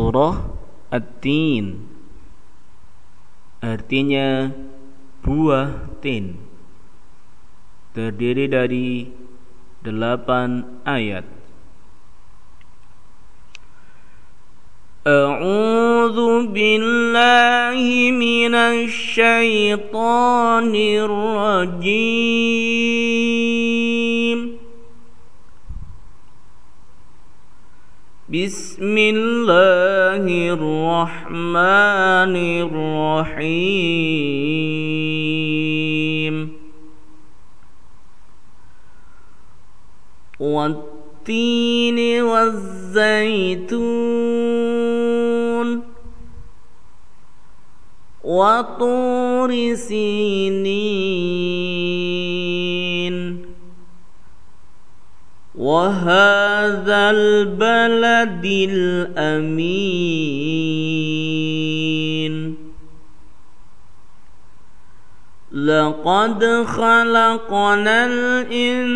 surah At-Tin. Artinya buah tin. Terdiri dari delapan ayat. A'udzu billahi minasy syaithanir rajim. بسم الله الرحمن الرحيم والتين والزيتون وطور سينين وهذا البلد الأمين. لقد خلقنا الإنسان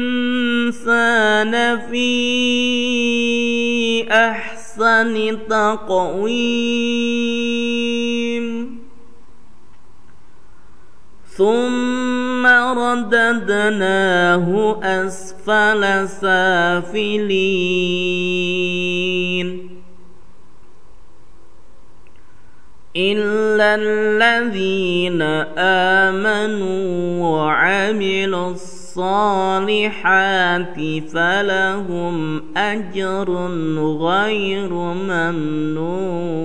في أحسن تقويم. رددناه أسفل سافلين. إلا الذين آمنوا وعملوا الصالحات فلهم أجر غير ممنون.